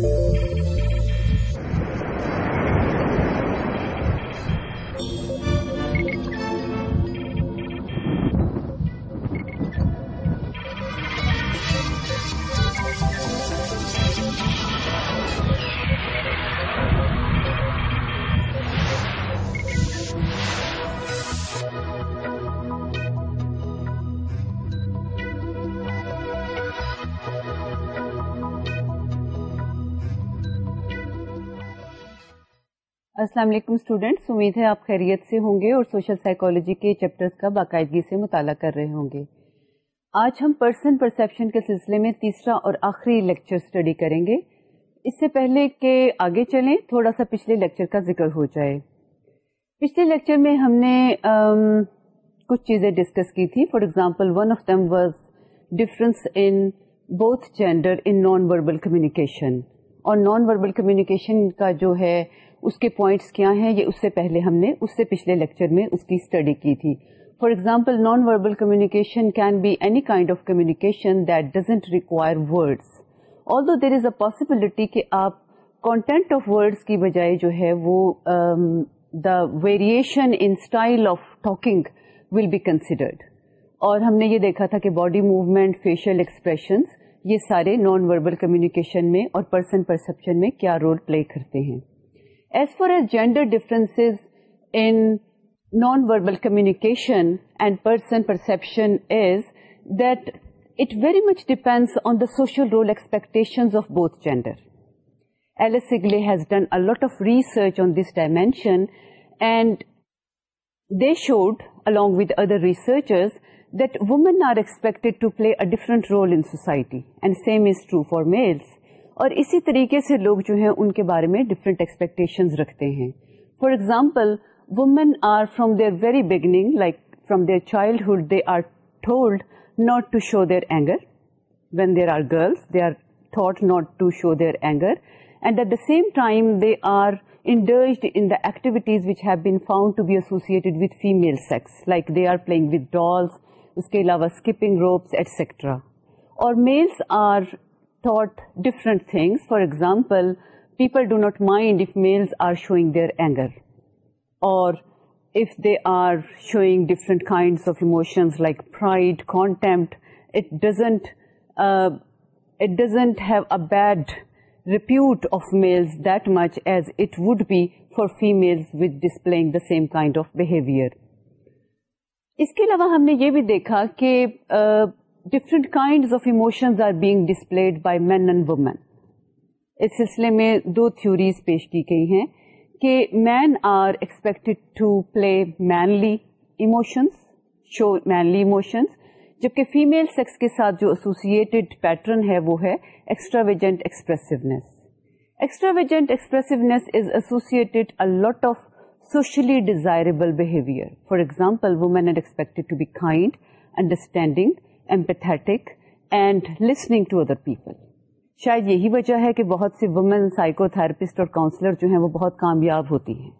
Thank you. السلام علیکم students امید ہے آپ خیریت سے ہوں گے اور سوشل سائیکولوجی کے چیپٹرز کا باقاعدگی سے مطالعہ کر رہے ہوں گے آج ہم پرسن پرسپشن کے سلسلے میں تیسرا اور آخری لیکچر اسٹڈی کریں گے اس سے پہلے کہ آگے چلیں تھوڑا سا پچھلے لیکچر کا ذکر ہو جائے پچھلے لیکچر میں ہم نے کچھ چیزیں ڈسکس کی تھی for example one of them was difference in both gender in non verbal communication اور نان وربل کمیونیکیشن کا جو ہے اس کے پوائنٹس کیا ہیں یہ اس سے پہلے ہم نے اس سے پچھلے لیکچر میں اس کی اسٹڈی کی تھی for example non verbal communication can be any kind of communication that doesn't require words although there is a possibility کہ آپ کانٹینٹ آف ورڈس کی بجائے جو ہے وہ the variation in style of talking will be considered اور ہم نے یہ دیکھا تھا کہ باڈی موومینٹ فیشیل ایکسپریشنس یہ سارے نان وربل کمیونیکیشن میں اور پرسن پرسپشن میں کیا رول پلے کرتے ہیں As far as gender differences in non-verbal communication and person perception is that it very much depends on the social role expectations of both gender. Alice Sigley has done a lot of research on this dimension, and they showed, along with other researchers, that women are expected to play a different role in society, and same is true for males. اور اسی طریقے سے لوگ جو ہیں ان کے بارے میں ڈفرینٹ ایکسپیکٹیشنز رکھتے ہیں for example women are from their very beginning like from their childhood they are told not to show their anger when there are girls they are taught not to show their anger and at the same time they are activities which have been founded with female sex like they are playing with dolls اس کے علاوہ skipping ropes etcetera اور males are for example people do not mind males are showing their anger اور if they are showing different kind of emotions like Freud content intent have a bad repute of males that much as it would be for female with display the same kind of behaviour اس کے علاوہ ہم نے یہ بھی دیکھا کہ different kind of emotions are being displayed by men and women اس سلسلے میں دو تھیوریز پیش کی گئی ہیں کہ men are expected to play mainly emotions mainly emotions جبکہ فیمل سیکس کے ساتھ جو ایسوسیٹڈ پیٹرن ہے وہ ہے extravagant expressiveness extravagant expressiveness is associated a lot of socially desirable behaviour for example women expected to be kind understanding شاید یہی وجہ ہے کہ بہت سی وومین سائیکو تھراپسٹ اور کاؤنسلر جو ہیں وہ بہت کامیاب ہوتی ہیں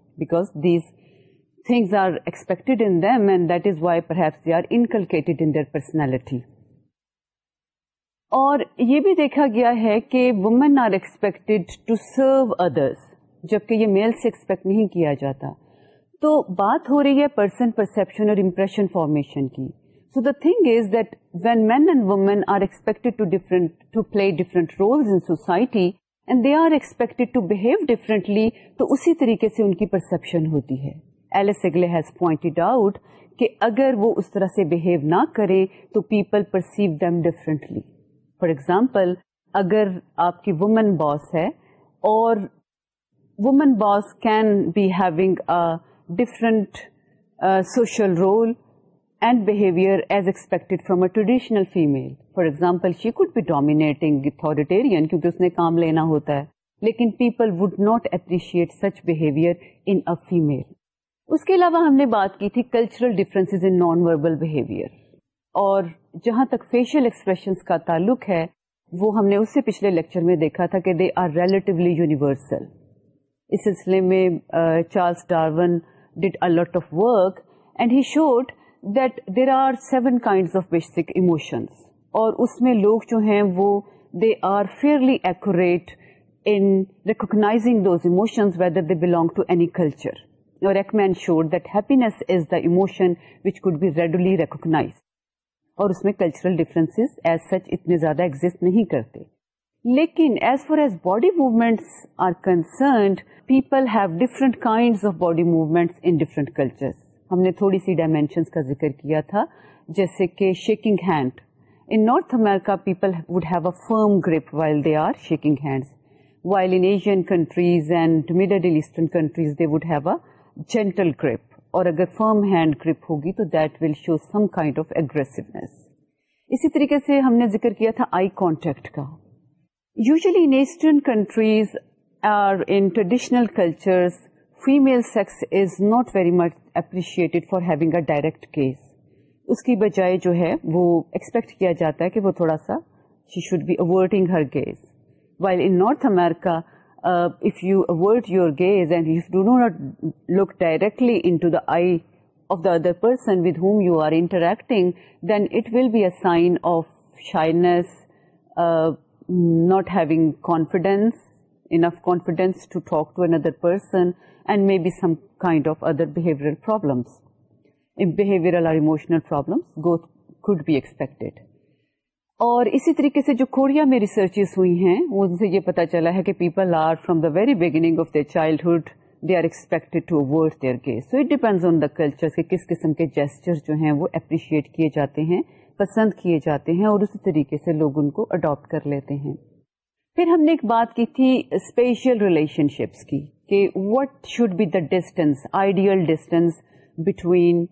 اور یہ بھی دیکھا گیا ہے کہ women are to serve others جبکہ یہ میل سے ایکسپیکٹ نہیں کیا جاتا تو بات ہو رہی ہے پرسن پرسپشن اور امپریشن فارمیشن کی the thing is that when men and women are ایکسپیکٹرنٹ play different role society and they are expect differently تو اسی طریقے سے ان کی پرسپشن ہوتی ہے Alice Eagly has pointed out کہ اگر وہ اس طرح سے بہیو نہ کرے تو people perceive them differently for example اگر آپ کی وومین باس ہے اور woman boss can بیونگ different social role and behaviour as expect from a traditional female for ایگزامپلٹیرین کیونکہ کام لینا ہوتا ہے لیکن people would behavior appreciate such behaviour اس کے علاوہ ہم نے بات کی تھی کلچرل ان نان وربل اور جہاں تک فیشیل ایکسپریشنس کا تعلق ہے وہ ہم نے اس سے پچھلے لیکچر میں دیکھا تھا کہ دے آر ریلیٹیولی یونیورسل اس سلسلے میں Charles Darwin did a lot of work and he showed there are seven kind of basic emotions اور اس میں لوگ جو ہیں وہ they are fairly accurate in recognizing those emotion whether they belong to any culture اور Ekman showed that happiness is the داوشن which could be readily اور اس میں کلچرل ڈیفرنس ایز سچ اتنے زیادہ ایگزٹ نہیں کرتے لیکن as far as body movements are concerned people have different kind of body movements in different cultures ہم نے تھوڑی سی ڈائمینشنس کا ذکر کیا تھا جیسے کہ shaking hand in North America people would have a firm grip while they are shaking hands while in Asian countries and Middle Eastern countries they would have a gentle grip اور اگر firm hand grip ہوگی تو that will show some kind of aggressiveness اسی طریقے سے ہم نے ذکر کیا تھا آئی کانٹیکٹ کا usually in eastern countries or in traditional cultures female sex is not very much appreciated for having a direct gaze اس کی بجائے جو ہے وہ ایکسپیکٹ کیا جاتا ہے کہ وہ تھوڑا سا she should be averting her gaze while in North America if you avert your gaze and you do no not look directly in to the eye of the other person with whom you are interacting then it will be a sign of shyness not having confidence enough confidence to talk to another person and may be some kind of other اور اسی طریقے سے جو Korea میں researches ہوئی ہیں ان سے یہ پتا چلا ہے کہ people are from the very beginning of they childhood to are their gaze so it the on the culture کس قسم کے جیسچر جو ہیں وہ اپریشیٹ کیے جاتے ہیں پسند کیے جاتے ہیں اور اسی طریقے سے لوگ ان کو اڈاپٹ کر لیتے ہیں پھر ہم نے ایک بات کی تھی اسپیشل ریلیشن شپس کی کہ what should be the distance ideal distance between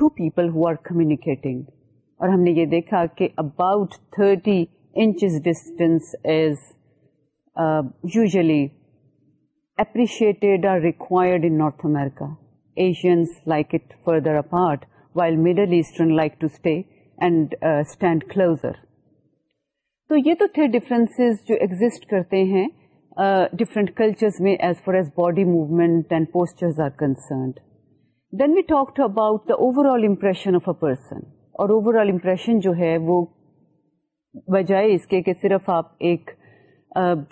two people who are communicating. اور ہم نے یہ دیکھا کہ about thirty inches distance or required required in North America Asians like it further apart while Middle Eastern like to stay and stand closer تو یہ تو تھے ڈفرینس جو ایگزٹ کرتے ہیں ڈفرنٹ کلچرز میں as far as body movement and concerned then we talk about the overall impression of a person اور overall impression جو ہے وہ بجائے اس کے کہ صرف آپ ایک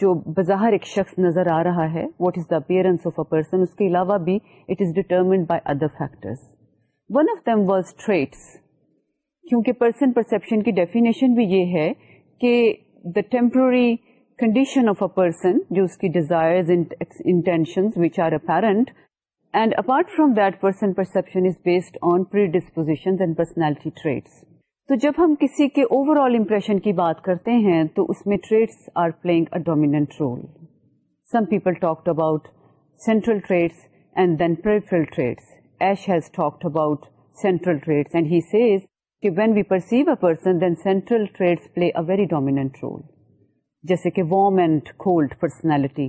جو بظاہر ایک شخص نظر آ رہا ہے what is the appearance of a person اس کے علاوہ بھی it is determined by other factors one of them was traits کیونکہ پرسن پرسپشن کی ڈیفینیشن بھی یہ ہے کہ the temporary condition of a person جو اس کی ڈیزائرشن which are apparent and apart from درسن پرسپشن از بیسڈ آن پی ڈسپوزیشنل ٹریڈس تو جب ہم کسی کے اوور آل امپریشن کی بات کرتے ہیں تو اس میں traits are play a dominant role some people talk about central traits and then پر Asch has talk about central traits and he says کی when we perceive a person then central trait play a very dominant role جیسے کہ warm and cold personality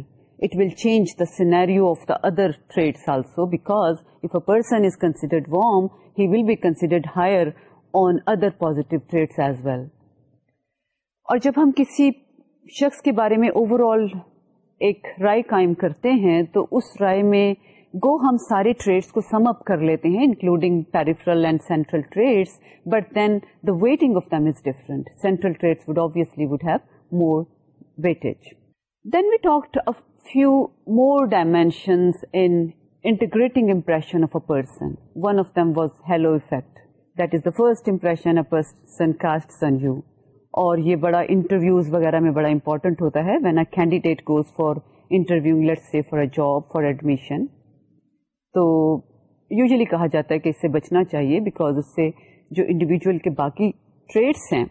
it will change the scenario of the other traits also because if a person is considered warm he will be considered higher on other positive traits as well اور جب ہم کسی شخص کے بارے میں over all ایک رائے قائم کرتے ہیں تو اس رائے میں گو ہم سارے ٹریڈس کو سم اپ کر لیتے ہیں including peripheral and central traits but then the weighting of them is different central traits would obviously would have more weight then we talk a few more dimensions impression one of them was halo effect that is the first impression اور یہ بڑا interviews وغیرہ میں بڑا important ہوتا ہے when a candidate goes for interview let for a job for admission تو usually کہا جاتا ہے کہ اس سے بچنا چاہیے بیکاز اس سے جو انڈیویجول کے باقی ٹریڈس ہیں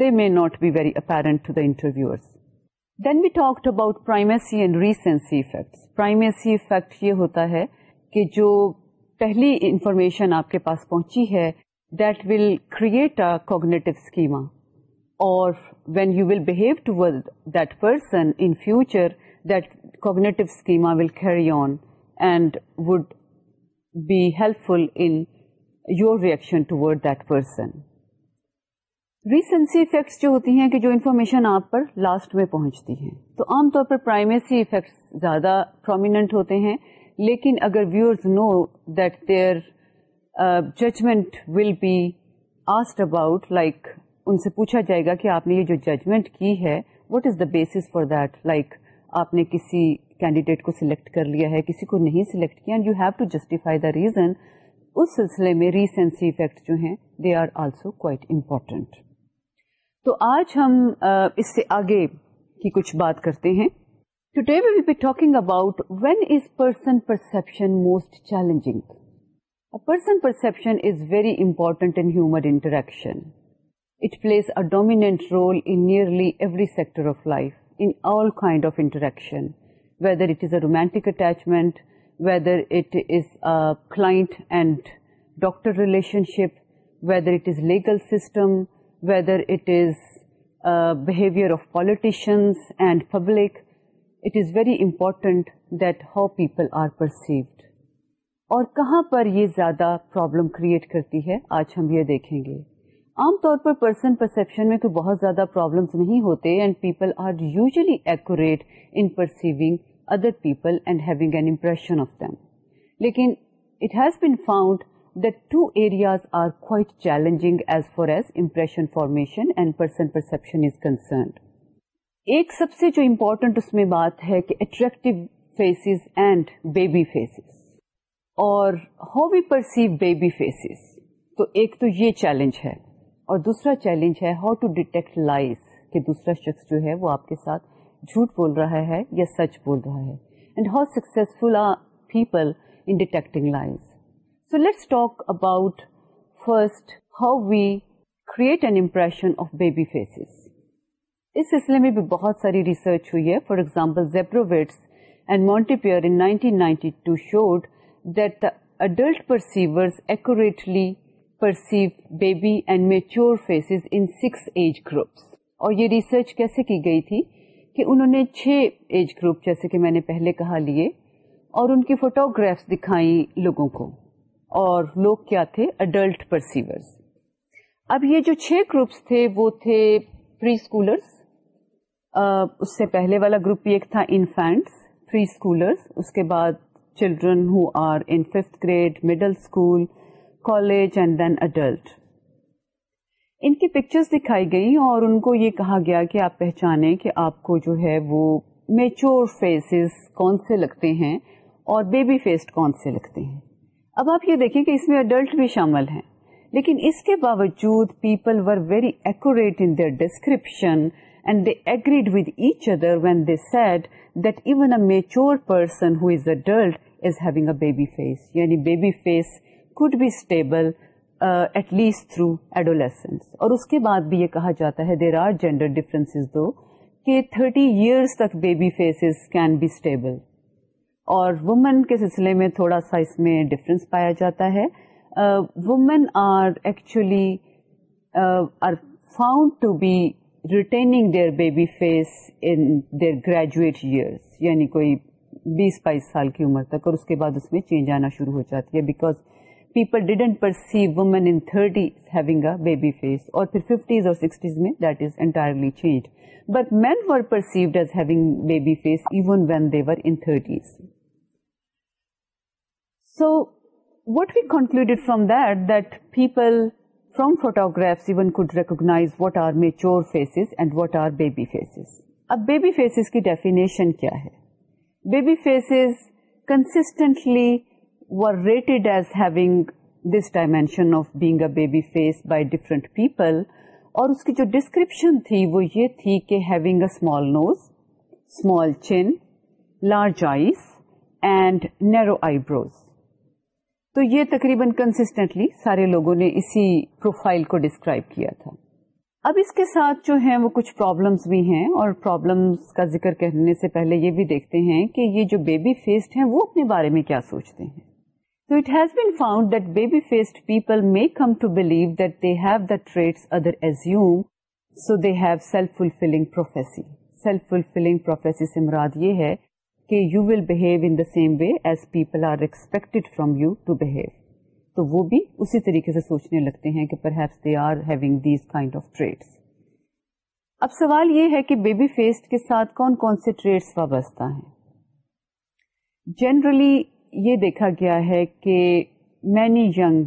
they may not be very apparent to the اپیرنٹرویئرس then we talked about primacy and recency primacy effect یہ ہوتا ہے کہ جو پہلی انفارمیشن آپ کے پاس پہنچی ہے that will create a cognitive schema when you will tour person in future reaction toward that person recency effects جو ہوتی ہیں کہ جو انفارمیشن آپ پر لاسٹ میں پہنچتی ہیں تو عام طور پر پرائمیسی افیکٹس زیادہ پرومیننٹ ہوتے ہیں لیکن اگر viewers know that their judgment will be asked about like ان سے پوچھا جائے گا کہ آپ نے یہ جو ججمنٹ کی ہے what is the base for that like آپ نے کسی کینڈیڈیٹ کو سلیکٹ کر لیا ہے کسی کو نہیں سلیکٹ کیا and you have to justify the reason اس سلسلے میں ریسنسی افیکٹس جو ہیں they are also quite important تو آج ہم اس سے آگے کی کچھ بات کرتے ہیں today we will be talking about when is person perception most challenging person perception is very important in human interaction it plays a dominant role in nearly every sector of life in all kind of interaction whether it is a romantic attachment whether it is client and doctor relationship whether it is legal system whether it is uh, behavior of politicians and public, it is very important that how people are perceived. اور کہاں پر یہ زیادہ problem create کرتی ہے آج ہم یہ دیکھیں گے عام طور پر پرسن پرسپشن میں کوئی بہت زیادہ پرابلمس نہیں ہوتے and people are usually accurate in perceiving other people and having an impression of them لیکن it has been found two areas are quite challenging as far as impression formation and person perception is concerned ایک سب سے جو important اس میں بات ہے کہ attractive faces and baby faces اور how we perceive baby faces تو ایک تو یہ چیلنج ہے اور دوسرا چیلنج ہے ہاؤ ٹو ڈیٹیکٹ لائز کہ دوسرا شخص جو ہے وہ آپ کے ساتھ جھوٹ بول رہا ہے یا سچ بول رہا ہے and how successful are people in detecting lies so let's talk about first how we create an impression of babies اس سلسلے میں بھی بہت ساری ریسرچ ہوئی ہے for example example and Montepare in 1992 showed that the adult perceiver actually perceive baby and mature faces in six age groups اور یہ ریسرچ کیسے کی گئی تھی کہ انہوں نے چھ ایج گروپ جیسے کہ میں نے پہلے کہا لیے اور ان کی فوٹوگرافس دکھائی لوگوں کو اور لوگ کیا تھے اڈلٹ پرسیورز اب یہ جو چھ گروپس تھے وہ تھے پری اسکولرس اس سے پہلے والا گروپ ایک تھا انفینٹس پری اسکولرس اس کے بعد children who are in fifth grade middle school college and then adult ان کی پکچرس دکھائی گئیں اور ان کو یہ کہا گیا کہ آپ پہچانیں کہ آپ کو جو ہے وہ میچور فیسز کون سے لگتے ہیں اور بیبی فیسڈ کون سے لگتے ہیں اب آپ یہ دیکھیں کہ اس میں اڈلٹ بھی شامل ہیں لیکن اس کے باوجود people were very accurate in their description and they agreed with each other when they said that even a mature person who is adult is having a baby face یعنی baby face could be stable at least through adolescence اور اس کے بعد بھی یہ کہا جاتا ہے دیر آر جینڈر ڈفرینس دو کہ تھرٹی ایئرس تک baby faces can be stable اور وومن کے سلسلے میں تھوڑا سا اس میں ڈفرینس پایا جاتا ہے women are actually are found to be retaining their baby face in their graduate years یعنی کوئی بیس بائیس سال کی عمر تک اور اس کے بعد اس میں چینج آنا شروع ہو جاتی ہے because people didn't perceive women in having a baby face اور پھر ففٹیز اور سکسٹیز میں that is entirely change but men were perceived as having baby face even when they were in thirties so what we concluded from that that people from photographs recognize what are mature faces and what are baby faces اب baby faces کی definition کیا ہے baby faces constantly rated as having this dimension of being a baby face by different people اور اس کی جو description تھی وہ یہ تھی کہ having a small nose small chin large eyes and narrow eyebrows تو یہ تقریباً کنسٹنٹلی سارے لوگوں نے اسی پروفائل کو ڈسکرائب کیا تھا اب اس کے ساتھ جو ہیں وہ کچھ پرابلمس بھی ہیں اور پرابلمس کا ذکر کرنے سے پہلے یہ بھی دیکھتے ہیں کہ یہ جو بیبی فیسڈ ہیں وہ اپنے بارے میں کیا سوچتے ہیں تو it has been found that baby people may come to believe that they have the traits other assume so they have self fulfilling prophecy prophecy self fulfilling سے مراد یہ ہے کہ you will behave in the same way as people are expected from you to behave تو وہ بھی اسی طریقے سے سوچنے لگتے ہیں کہ perhaps they are having these kind of اب سوال یہ ہے کہ بیبی فیسڈ کے ساتھ کون کون سے ٹریڈس وابستہ ہیں جنرلی یہ دیکھا گیا ہے کہ many young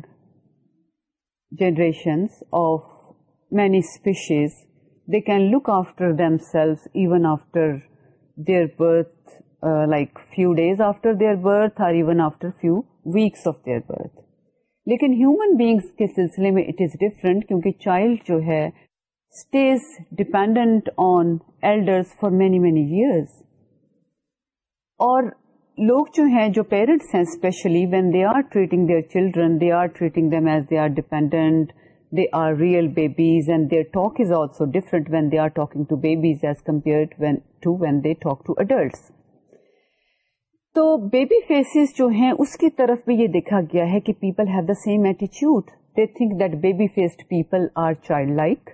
generations of many species they can look after themselves even after their birth like few days after their birth اور even after few weeks of their birth لیکن human beings کے سلسلے میں it is different کیونکہ child جو ہے stays dependent on elders for many many years اور لوگ جو ہیں جو پیرنٹس ہیں especially when they are treating their children they are treating them as they are dependent they are real babies and their talk is also different when they are talking to babies as compare to when they talk to adults تو baby faces جو ہیں اس کی طرف بھی یہ دیکھا گیا ہے کہ پیپل ہیو دا سیم ایٹیچیوڈ they think that baby faced people are child like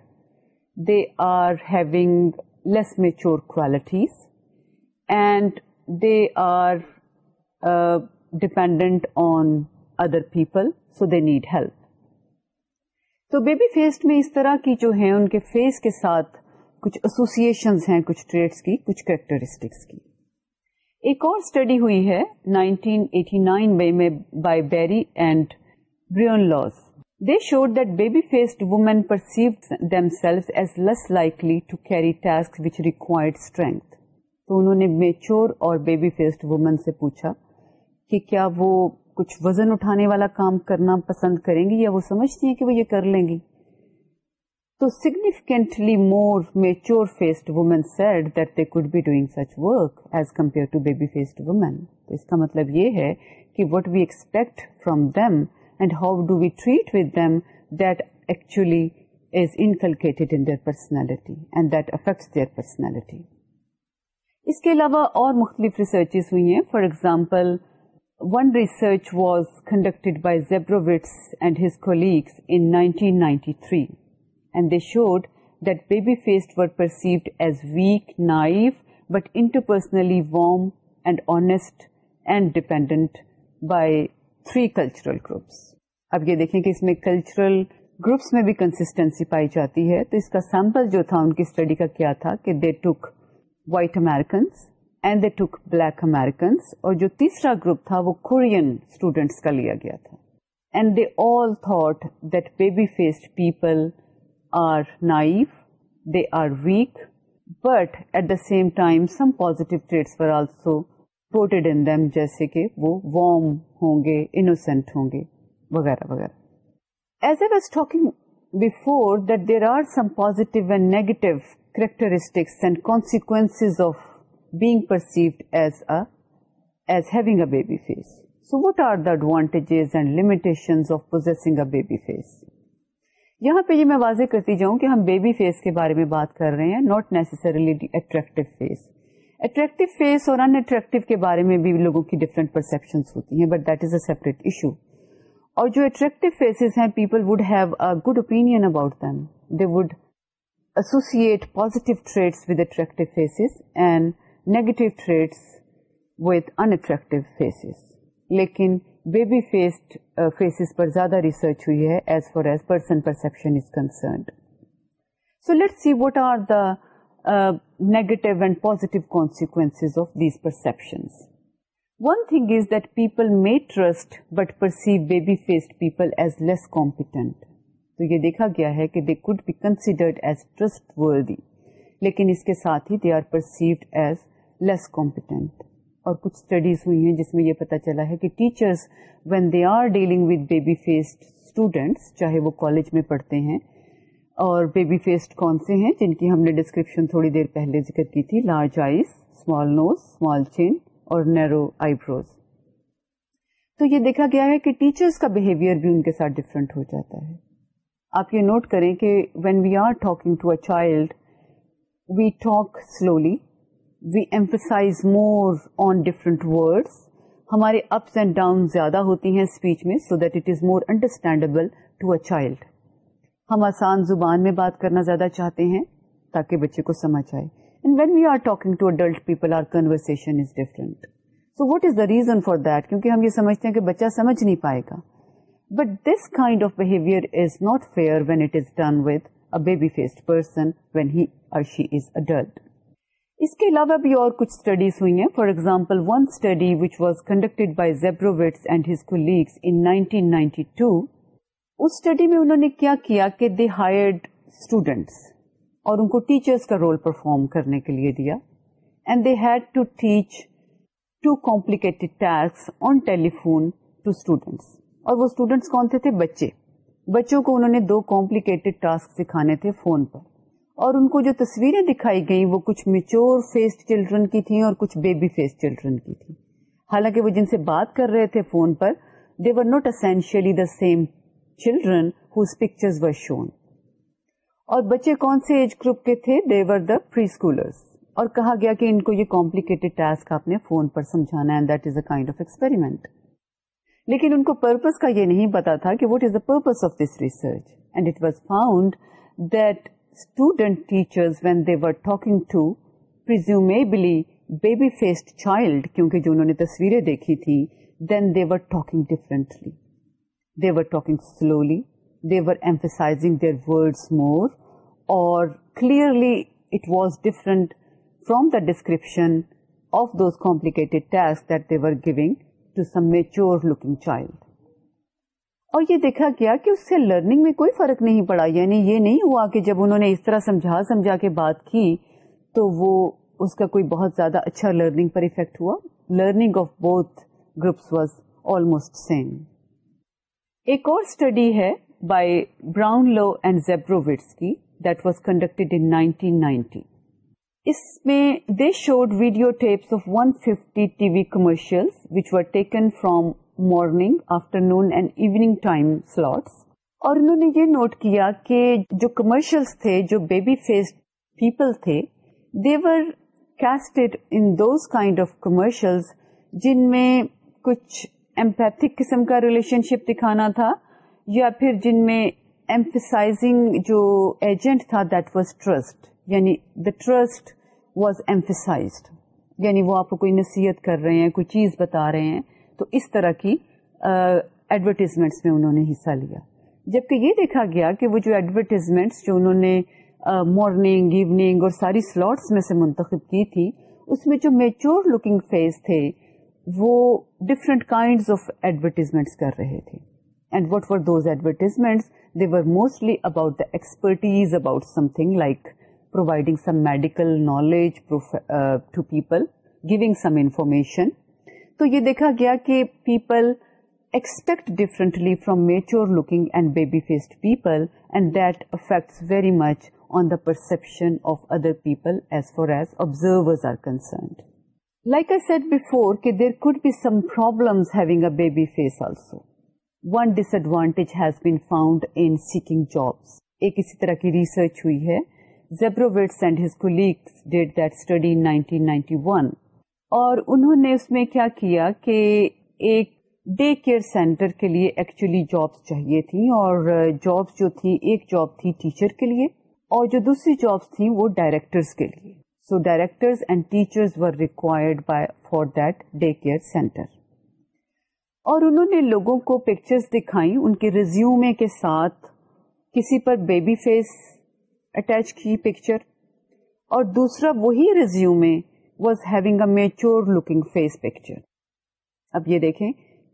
they are having less mature qualities and they are dependent on other people so they need help تو بیبی فیسڈ میں اس طرح کی جو ہیں ان کے face کے ساتھ کچھ ایسوسیشنز ہیں کچھ ٹریٹس کی کچھ کریکٹرسٹکس کی ایک اور اسٹڈی ہوئی ہے 1989 میں بائی بیری and they showed that baby faced women perceive them self as less likely to carry task which required strength تو انہوں نے میچور اور بیبی فیسڈ وومین سے پوچھا کہ کیا وہ کچھ وزن اٹھانے والا کام کرنا پسند کریں گی یا وہ سمجھتی ہیں کہ وہ یہ کر لیں گی تو significantly more mature faced women said that they could be doing such work as compare to baby faced women تو اس کا مطلب یہ ہے کہ what we expect from them and how do we treat with them that actually is inculcated in their personality and that affects their personality اس کے علاوہ اور مختلف ریسرچز ہوئی ہیں for example one research was conducted by Zebrowitz and his colleagues in nineteen and they showed that baby faced as weak naive but warm and warm and dependent by three cultural groups اب یہ دیکھیں کہ اس میں cultural groups میں بھی consistency پائی جاتی ہے تو اس کا سیمپل جو تھا ان کی اسٹڈی کا کیا تھا کہ they took white Americans and they took black Americans اور جو تیسرا گروپ تھا وہ کورین اسٹوڈینٹس کا لیا گیا تھا and they all thought that baby faced people are naive they are weak but at the same time some positive thread for also ported in them جیسے کہ وہ وارم ہوں گے انسینٹ ہوں گے وغیرہ وغیرہ as I was talking before that there are some positive and negative characteristics and consequence of big purse as having face so what are the advantage and limitation of possessing a baby face یہاں پہ یہ میں واضح کرتی جاؤں کہ ہم baby face کے بارے میں بات کر رہے ہیں not necessarily attractive face attractive face اور ان اٹریکٹو کے بارے میں بھی لوگوں کی ڈفرینٹ پرسپشن ہوتی ہیں but that is a separate issue اور جو اٹریکٹو فیسز ہیں people would have a good opinion about them they would associate positive traits with attractive faces and negative traits with unattractive faces لیکن baby faced faces پر زیادہ research ہوئی ہے as far as person perception is concerned so let see what are the negative and positive consequence of these perception one thing is that people may trust but perceive baby faced people as less competent تو یہ دیکھا گیا ہے کہ they could be considered as trustworthy لیکن اس کے ساتھ ہی they are perceived as less competent اور کچھ اسٹڈیز ہوئی ہیں جس میں یہ پتا چلا ہے کہ teachers when they are dealing with baby faced students چاہے وہ کالج میں پڑھتے ہیں اور بیبی فیسڈ کون سے ہیں جن کی ہم نے ڈسکرپشن تھوڑی دیر پہلے ذکر کی تھی large eyes small nose small chin اور نیرو آئی بروز تو یہ دیکھا گیا ہے کہ ٹیچرس کا بہیویئر بھی ان کے ساتھ ڈفرینٹ ہو جاتا ہے آپ یہ نوٹ کریں کہ when we are talking to a child we talk slowly we emphasize more on different words ہمارے اپس اینڈ ڈاؤن زیادہ ہوتی ہیں اسپیچ میں so that it is more understandable to a child ہم آسان زبان میں بات کرنا زیادہ چاہتے ہیں تاکہ بچے کو سمجھ آئے and when we are talking to adult people our conversation is different so what is the reason for that کیونکہ ہم یہ سمجھتے ہیں کہ بچہ سمجھ نہیں پائے گا but this kind of behaviour is not fair when it is done with a baby faced person when he or she is adult اس کے علاوہ بھی اور کچھ اسٹڈیز ہوئی ہیں for example one study which was conducted by Zebrowitz and his colleagues in 1992 اس study میں انہوں نے کیا کیا کہ دے ہائرڈ اسٹوڈینٹس اور ان کو ٹیچرس کا رول پرفارم کرنے کے لیے دیا and they had to teach two complicated task on telephone to students اور وہ اسٹوڈینٹس کون تھے تھے بچے بچوں کو انہوں نے دو کمپلیکیٹڈ ٹاسک سکھانے تھے فون پر اور ان کو جو تصویریں دکھائی گئیں وہ کچھ میچور فیسڈ چلڈرن کی تھیں اور کچھ بیبی فیس چلڈرن کی تھیں حالانکہ وہ جن سے بات کر رہے تھے فون پر they were not essentially the same children whose pictures were shown اور بچے کون سے ایج گروپ کے تھے they were the pre scholars اور کہا گیا کہ ان کو یہ کمپلیکیٹڈ ٹاسک آپ نے فون پر سمجھانا ہے that is a kind of experiment لیکن ان کو پرپز کا یہ نہیں پتا تھا کہ what is the purpose of this research and it was found that student teachers when they were talking to probably baby faced child کیونکہ جو انہوں نے تصویریں دیکھی تھیں then they were talking differently they were talking slowly they were emphasizing their words more اور clearly it was different from the description of those complicate task that they giving to some mature looking child اور یہ دیکھا گیا کہ اس سے learning میں کوئی فرق نہیں پڑا یعنی یہ نہیں ہوا کہ جب انہوں نے اس طرح سمجھا سمجھا کے بات کی تو وہ اس کا کوئی بہت زیادہ اچھا لرننگ پر افیکٹ ہوا learning of both groups was almost same ایک اور اسٹڈی ہے by Brownlow and Zebrowitz کی دیٹ واز کنڈکٹیڈ ان 1990 اس میں they showed video tapes of 150 T V commercial which were taken from morning afternoon and evening time slots اور انہوں نے یہ نوٹ کیا کہ جو کمرشلس تھے جو بیبی فیس پیپل تھے they were casted in those kind of commercial جن میں کچھ ایمپیتھک قسم کا ریلیشن شپ دکھانا تھا یا پھر جن میں ایمفیسائزنگ جو ایجنٹ تھا دیٹ واز ٹرسٹ یعنی دا ٹرسٹ واز ایمفیسائزڈ یعنی وہ آپ کو کوئی نصیحت کر رہے ہیں کوئی چیز بتا رہے ہیں تو اس طرح کی ایڈورٹیزمنٹس میں انہوں نے حصہ لیا جبکہ یہ دیکھا گیا کہ وہ جو ایڈورٹیزمنٹس جو انہوں نے مارننگ ایوننگ اور ساری سلوٹس میں سے منتخب کی تھی اس میں جو میچور لکنگ فیز تھے وہ ڈفرنٹ کائنڈ آف ایڈورٹیزمنٹس کر رہے تھے and what for those advertisements were mostly about the expertise about some thing like providing some medical knowledge to people giving some information تو یہ دیکھا گیا کہ people expect differently from mature looking and baby faced people and that affect very much on the perception of other people as far as observers are concerned like I said before کہ there could be some problem face also one disadvantage has been found in seeking jobs ایک اسی طرح کی research ہوئی ہے Zebrowitz and his کو did that study nineteen ninety one اور انہوں نے اس میں کیا کیا کہ ایک ڈے کیئر سینٹر کے لیے ایکچولی جاب چاہیے تھیں اور جابس جو تھی ایک جاب تھی ٹیچر کے لیے اور جو دوسری جاب تھیں وہ ڈائریکٹرس کے لیے so directors and were required by for that day care centre اور انہوں نے لوگوں کو پکچرز دکھائی ان کے ریزیومے کے ساتھ کسی پر بیبی فیس اٹیچ کی پکچر اور دوسرا وہی resume واسوگ a mature looking face picture اب یہ دیکھیں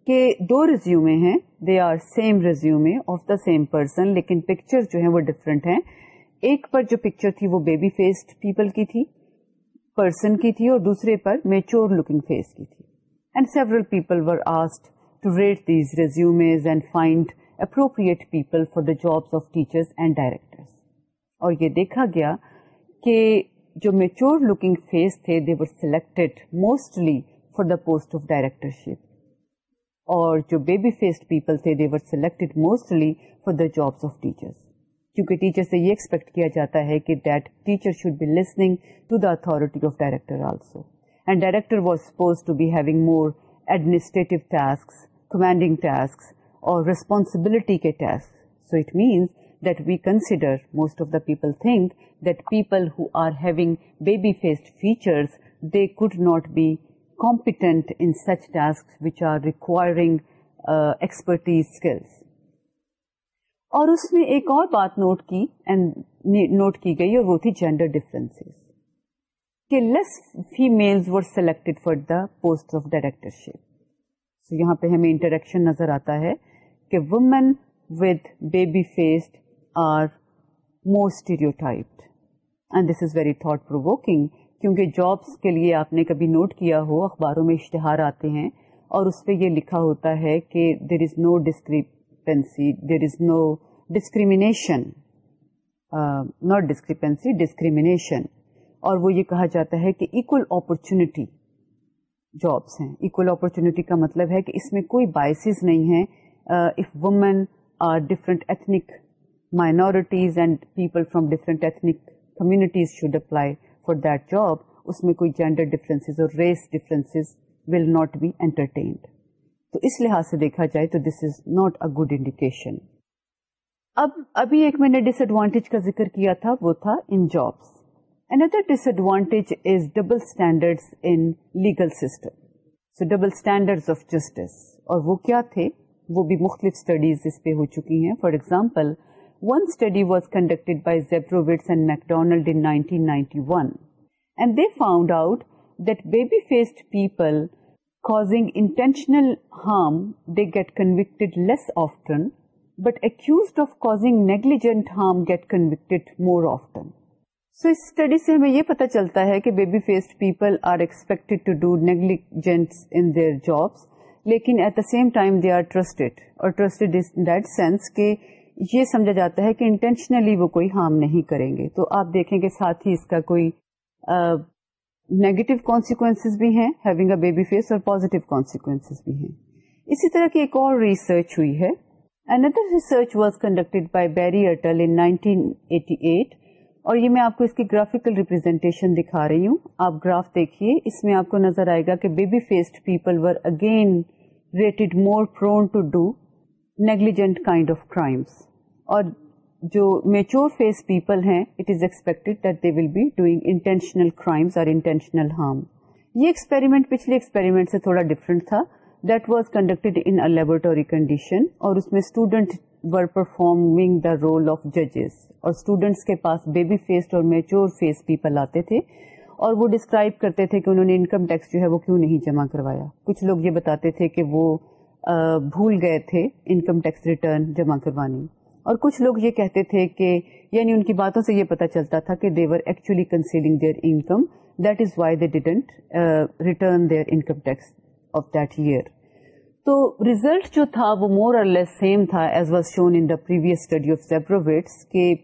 کہ دو ریزیوم ہیں وہ ڈفرنٹ ہیں ایک پر جو پکچر تھی وہ بیڈ پیپل کی پرسن کی تھی اور دوسرے پر میچور لکنگ فیس کی تھی and several people versed to rate these resumes and find appropriate people for the job teacher and director اور یہ دیکھا گیا کہ جو میچور لوکنگ فیس تھے they were selected mostly for the post of directorship اور جو بیبی فیسڈ پیپل تھے they were selected mostly for the jobs of teachers کیونکہ ٹیچر سے یہ ایکسپیکٹ کیا جاتا ہے کہ that teacher should be listening to the of director also and director was suppose to be having more administrative task commanding task اور responsibility کے task so it means that that we consider, most of the people think people who are having baby-faced features, they could not be competent in such tasks which are requiring uh, expertise skills. اور وہ تھی gender difference کہ less were selected for the post of directorship یہاں پہ ہمیں interaction نظر آتا ہے کہ وومن ود بیبی فیسڈ کیونکہ جابس کے لیے آپ نے کبھی نوٹ کیا ہو اخباروں میں اشتہار آتے ہیں اور اس پہ یہ لکھا ہوتا ہے کہ there is no discrepancy there is no discrimination not discrepancy discrimination اور وہ یہ کہا جاتا ہے کہ ایکول اپرچونیٹی جابس ہیں ایکول اپرچونیٹی کا مطلب ہے کہ اس میں کوئی بائسیز نہیں ہے if women or different ethnic minorities and people from different ethnic communities should apply that job اس میں کوئی جینڈر ڈفرینسز اور race differences will not be entertained تو اس لحاظ سے دیکھا جائے تو this is not a good indication اب ابھی ایک میں نے ڈس ایڈوانٹیج کا ذکر کیا تھا وہ تھا in jobs N other disadvantage is double standard in legal system so double standard of justice اور وہ کیا تھے وہ بھی مختلف اسٹڈیز اس پہ ہو چکی ہیں for example one study was conduct by Z rows McDonald out پیپلشنل سے ہمیں یہ پتا چلتا ہے یہ سمجھا جاتا ہے کہ انٹینشنلی وہ کوئی ہارم نہیں کریں گے تو آپ دیکھیں گے ساتھ ہی اس کا کوئی نیگیٹو کانسیکوینس بھی ہیں ہیونگ اے بیبی فیس اور بھی ہیں اسی طرح کی ایک اور ریسرچ ہوئی ہے اندر research was conducted by Berry in 1988 اور یہ میں آپ کو اس کی گرافکل ریپرزینٹیشن دکھا رہی ہوں آپ گراف دیکھیے اس میں آپ کو نظر آئے گا کہ baby faced people were again rated more prone to do negligent kind of crimes اور جو میچور فیس پیپل ہیں it is expected that they will be doing intentional crimes اور انٹینشنل ہارم یہ ایکسپیریمنٹ پچھلے ایکسپیریمنٹ سے تھوڑا different تھا that was conducted in laboratory condition اور اس میں student were performing the role of ججز اور اسٹوڈینٹس کے پاس بیبی فیسڈ اور میچور فیس پیپل آتے تھے اور وہ ڈسکرائب کرتے تھے کہ انہوں نے انکم ٹیکس جو ہے وہ کیوں نہیں جمع کروایا کچھ لوگ یہ بتاتے تھے کہ وہ بھول گئے تھے انکم ٹیکس ریٹرن جمع کروانی اور کچھ لوگ یہ کہتے تھے کہ یعنی ان کی باتوں سے یہ پتا چلتا تھا کہ they actually concealing their income that is why they didn't return their income tax of that year تو ریزلٹ جو تھا وہ مور اور لیس سیم تھا as was shown in the previous study of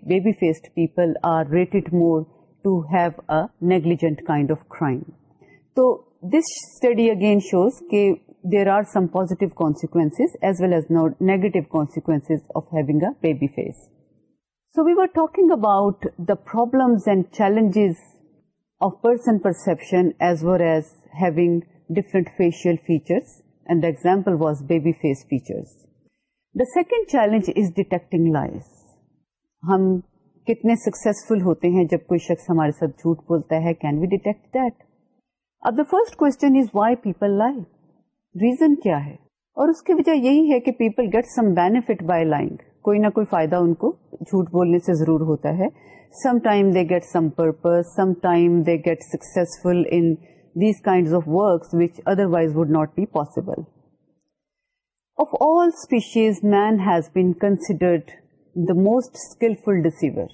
baby faced people are rated more to have a negligent kind of crime تو this study again shows کہ second challenge is detecting lies ہم کتنے successful ہوتے ہیں جب کوئی شخص ہمارے ساتھ جھوٹ بولتا ہے کین وی ڈیٹیکٹ دیٹ اب the first people lie reason کیا ہے اور اس کی وجہ یہی ہے کہ people get some benefit by lying کوئی نہ کوئی فائدہ ان کو جھوٹ بولنے سے ضرور ہوتا ہے some time they get some purpose some time they get successful kind of works which otherwise would not be possible of all species man has been considered the most skilful deceiver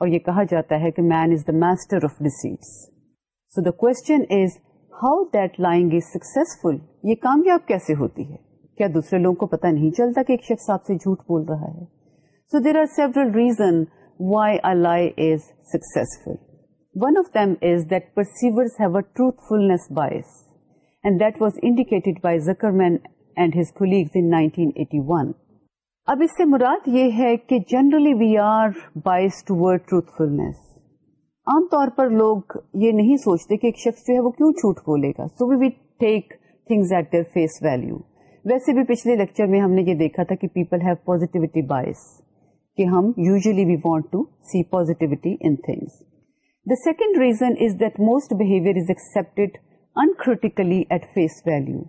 اور یہ کہا جاتا ہے کہ man is the master of deceits so the question is how that lying is successful یہ کامیاب کیسے ہوتی ہے کیا دوسرے لوگوں کو پتا نہیں چلتا کہ ایک شخص آپ سے جھوٹ بول رہا ہے so there are several reason why a lie is successful one of them is that perceivers have a truthfulness bias and that was indicated by Zuckerman and his colleagues in 1981 اب اس سے مراد یہ ہے کہ generally we are bias toward truthfulness عام طور پر لوگ یہ نہیں سوچتے کہ ایک شخص جو ہے وہ کیوں چھوٹ بولے گا so we take things at their face value ویسے بھی پچھلے لیکچر میں ہم نے یہ دیکھا تھا کہ پیپل ہیو پوزیٹیوٹی بائیس کہ ہم usually we want to see positivity things the second reason is that most behaviour is accepted uncritically at face value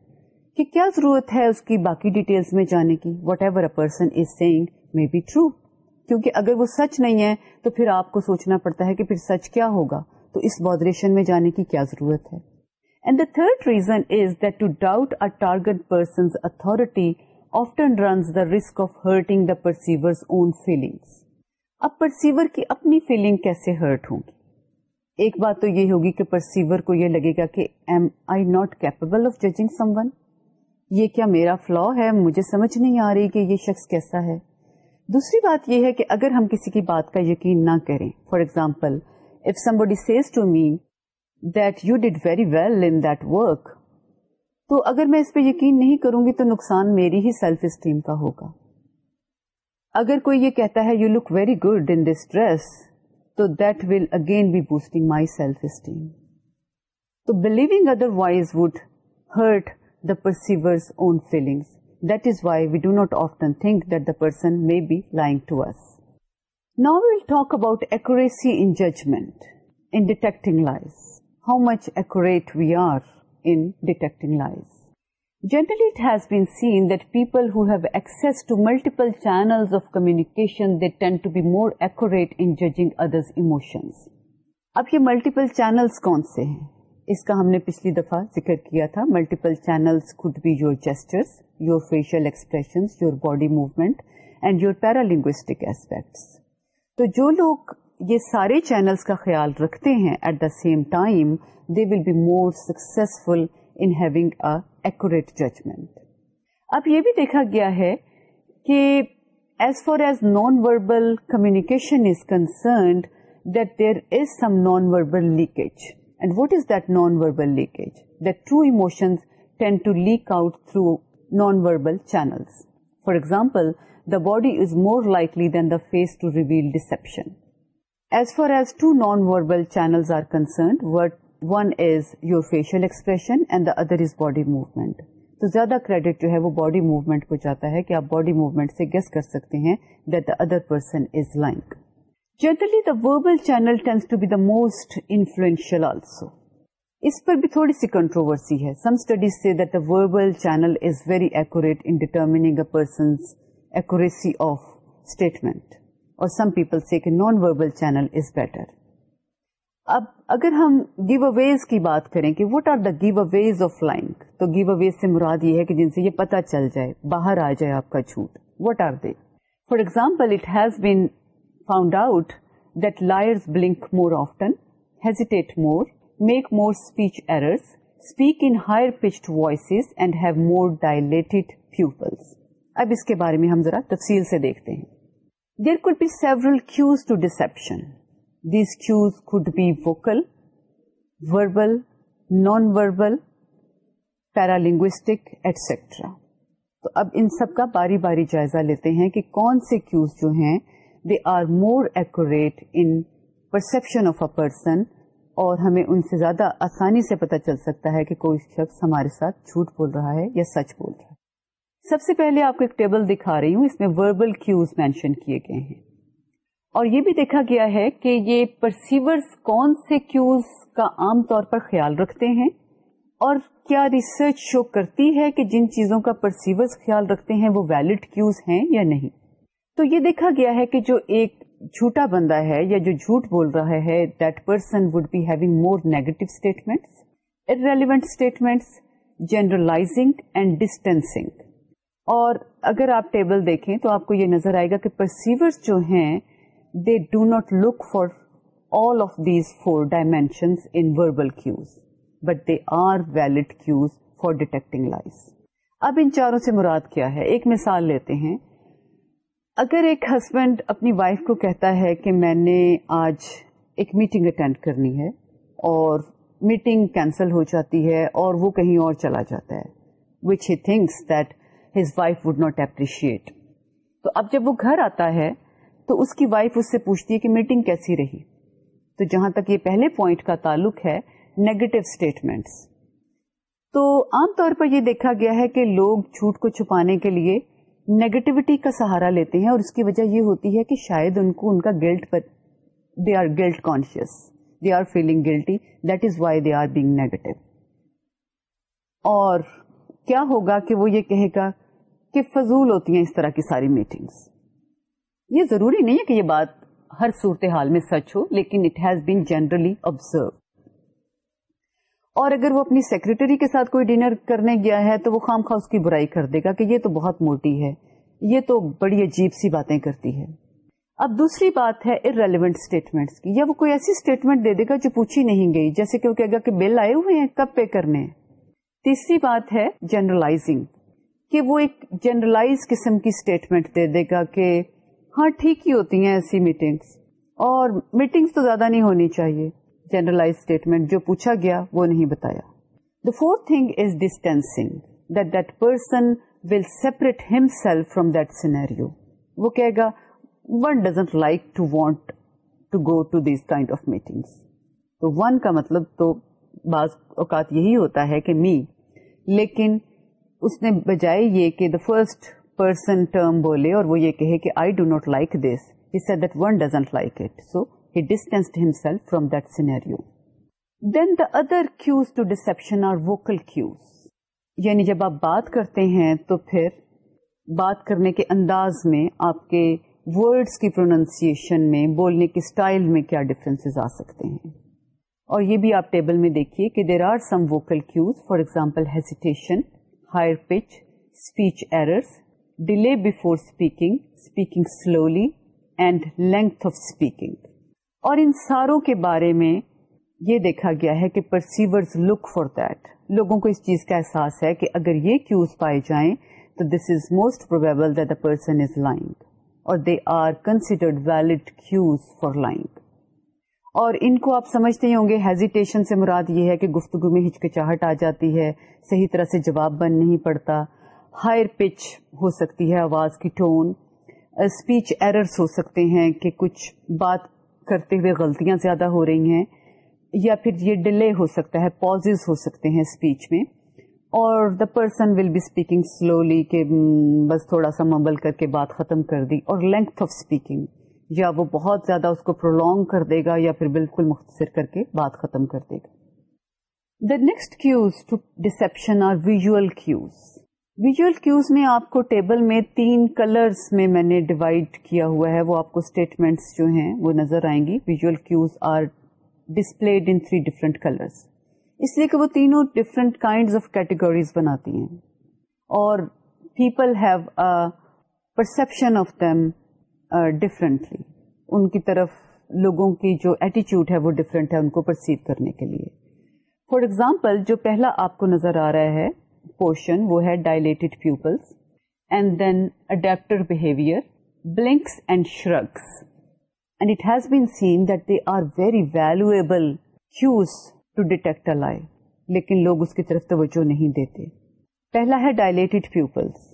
کہ کیا ضرورت ہے اس کی باقی ڈیٹیلس میں جانے کی whatever a person is saying may be true کیونکہ اگر وہ سچ نہیں ہے تو پھر آپ کو سوچنا پڑتا ہے کہ پھر سچ کیا ہوگا تو اس بودریشن میں جانے کی کیا ضرورت ہے اپنی فیلنگ کیسے ہرٹ ہوں گی ایک بات تو یہ ہوگی کہ پرسیور کو یہ لگے گا کہ میرا فلو ہے مجھے سمجھ نہیں آ رہی کہ یہ شخص کیسا ہے دوسری بات یہ ہے کہ اگر ہم کسی کی بات کا یقین نہ کریں for example if somebody says to me that you did very well in that work تو اگر میں اس پہ یقین نہیں کروں گی تو نقصان میری ہی سیلف اسٹیم کا ہوگا اگر کوئی یہ کہتا ہے you look very good in this dress تو that will again be boosting my self esteem تو believing otherwise would hurt the perceivers own feelings that is why we do not often think that the person may be lying to us نا well talk about ایک how much act we are in detecting lies جنرلیز but people چینلیکیشن ایکٹ انجنگ other اب یہ multiple channels کون سے ہیں اس کا ہم نے پچھلی دفعہ ذکر کیا تھا multiple channels could be your gestures your facial expression your body movement and your paralinguistic aspects تو جو لوگ یہ سارے چینلس کا خیال رکھتے ہیں at the same time they will be more successful accurate judgement اب یہ بھی دیکھا گیا ہے کہ as far as non verbal communication is concerned that there is some non verbal leakage and what is that non verbal leakage the true emotion tend to leak out through non verbal channel for example the body is more likely than the face to reveal deception as far as to non verbal channel are concerned what one is your facial expression and the other is body movement تو زیادہ credit جو ہے وہ body movement کو جاتا ہے کہ آپ باڈی موومنٹ سے گیس کر سکتے ہیں that the person is like generally the verbal channel tends to be the most influential also اس پر بھی تھوڑی سی کنٹروورسی ہے سم اسٹڈیز سے that the verbal channel is very accurate in determining a person's accuracy of statement اور some people say کہ non verbal channel is better اب اگر ہم گیو اویز کی بات کریں کہ what are the giveaways of lying تو گیو اویز سے مراد یہ ہے کہ جن سے یہ پتا چل جائے باہر آ جائے آپ کا جھوٹ what are they for example it has been found out that lawyer blink more often hesitate more make more speech error speak in higher pitched voice and have more dilated pupil اب اس کے بارے میں ہم ذرا تفصیل سے دیکھتے ہیں there could be several cues to deception these cues could be vocal verbal non verbal paralinguistic etcetera تو اب ان سب کا باری باری جائزہ لیتے ہیں کہ کون سے کیوز جو ہیں they are more accurate in perception of a person اور ہمیں ان سے زیادہ آسانی سے پتہ چل سکتا ہے کہ کوئی شخص ہمارے ساتھ جھوٹ بول رہا ہے یا سچ بول رہا ہے سب سے پہلے آپ کو ایک ٹیبل دکھا رہی ہوں اس میں وربل کیوز مینشن کیے گئے ہیں اور یہ بھی دیکھا گیا ہے کہ یہ پرسیورس کون سے کیوز کا عام طور پر خیال رکھتے ہیں اور کیا ریسرچ شو کرتی ہے کہ جن چیزوں کا پرسیورز خیال رکھتے ہیں وہ ویلڈ کیوز ہیں یا نہیں تو یہ دیکھا گیا ہے کہ جو ایک جھوٹا بندہ ہے یا جو جھوٹ بول رہا ہے that person would be having more negative statement irrelevant relevant statement generalising and distancing اور اگر آپ ٹیبل دیکھیں تو آپ کو یہ نظر آئے گا کہ پرسیورس جو ہیں they do not look for all of these four dimension in verbal cues but they are valid cues for detecting life اب ان چاروں سے مراد کیا ہے ایک مثال لیتے ہیں اگر ایک ہسبینڈ اپنی وائف کو کہتا ہے کہ میں نے آج ایک میٹنگ اٹینڈ کرنی ہے اور میٹنگ کینسل ہو جاتی ہے اور وہ کہیں اور چلا جاتا ہے which he thinks that his wife would not appreciate تو اب جب وہ گھر آتا ہے تو اس کی وائف اس سے پوچھتی ہے کہ میٹنگ کیسی رہی تو جہاں تک یہ پہلے پوائنٹ کا تعلق ہے نیگیٹو اسٹیٹمنٹس تو عام طور پر یہ دیکھا گیا ہے کہ لوگ جھوٹ کو چھپانے کے لیے نیگیٹوٹی کا سہارا لیتے ہیں اور اس کی وجہ یہ ہوتی ہے کہ شاید ان کو ان کا گلٹ پر they are guilt conscious they are feeling guilty that is why they are being negative اور کیا ہوگا کہ وہ یہ کہے گا کہ فضول ہوتی ہیں اس طرح کی ساری میٹنگس یہ ضروری نہیں ہے کہ یہ بات ہر صورتحال میں سچ ہو لیکن it has been generally observe اور اگر وہ اپنی سیکرٹری کے ساتھ کوئی ڈنر کرنے گیا ہے تو وہ خام خواہ اس کی برائی کر دے گا کہ یہ تو بہت موٹی ہے یہ تو بڑی عجیب سی باتیں کرتی ہے اب دوسری بات ہے ارریلیونٹ اسٹیٹمنٹ کی یا وہ کوئی ایسی اسٹیٹمنٹ دے دے گا جو پوچھی نہیں گئی جیسے کہ وہ کہے گا کہ بل آئے ہوئے ہیں کب پے کرنے تیسری بات ہے جنرلائزنگ کہ وہ ایک جنرلائز قسم کی اسٹیٹمنٹ دے دے گا کہ ہاں ٹھیک ہی ہوتی ہیں ایسی میٹنگس اور میٹنگس تو زیادہ نہیں ہونی چاہیے جنرلائز اسٹیٹمنٹ جو پوچھا گیا وہ نہیں بتایا the four thing is distancing that that that person will separate himself وہ کہے گا one doesn't like to want to go to this kind of meeting تو ون کا مطلب تو بعض اوقات یہی ہوتا ہے کہ می لیکن اس نے بجائے یہ کہ دا فرسٹ پرسن ٹرم بولے اور وہ یہ کہے کہ I do not like this he said that one doesn't like it so he distanced himself from that scenario. Then the other cues to deception are vocal cues. یعنی جب آپ بات کرتے ہیں تو پھر بات کرنے کے انداز میں آپ کے ورڈس کی پروننسیشن میں بولنے کی اسٹائل میں کیا ڈفرینسز آ سکتے ہیں اور یہ بھی آپ ٹیبل میں دیکھیے کہ there are some vocal cues for example hesitation higher pitch speech errors delay before speaking speaking slowly and length of speaking اور ان ساروں کے بارے میں یہ دیکھا گیا ہے کہ پرسیورز لک فار دیٹ لوگوں کو اس چیز کا احساس ہے کہ اگر یہ کیوز پائے جائیں تو this is most probable that a person is lying اور they are considered valid cues for lying اور ان کو آپ سمجھتے ہی ہوں گے ہیزیٹیشن سے مراد یہ ہے کہ گفتگو میں ہچکچاہٹ آ جاتی ہے صحیح طرح سے جواب بن نہیں پڑتا ہائر پچ ہو سکتی ہے آواز کی ٹون اسپیچ ایررس ہو سکتے ہیں کہ کچھ بات کرتے ہوئے غلطیاں زیادہ ہو رہی ہیں یا پھر یہ ڈیلے ہو سکتا ہے پازز ہو سکتے ہیں اسپیچ میں اور the person will be speaking slowly کہ بس تھوڑا سا ممبل کر کے بات ختم کر دی اور لینتھ آف اسپیکنگ یا وہ بہت زیادہ اس کو پرولونگ کر دے گا یا پھر بالکل مختصر کر کے بات ختم کر دے گا the next cues to deception are visual cues visual cues میں آپ کو ٹیبل میں تین کلرس میں میں نے ڈیوائڈ کیا ہوا ہے وہ آپ کو اسٹیٹمنٹس جو ہیں وہ نظر آئیں گی visual cues are displayed in three different colours اس لیے کہ وہ تینوں ڈفرنٹ کائنڈ آف کیٹیگریز بناتی ہیں اور people have perception of them differently ان کی طرف لوگوں کی جو ایٹیچیوڈ ہے وہ ڈفرینٹ ہے ان کو پرسیو کرنے کے لیے فار ایگزامپل جو پہلا آپ کو نظر آ رہا ہے پورشن وہ ہے طرف توجہ نہیں دیتے پہلا ہے ڈائلیٹڈ پیوپلس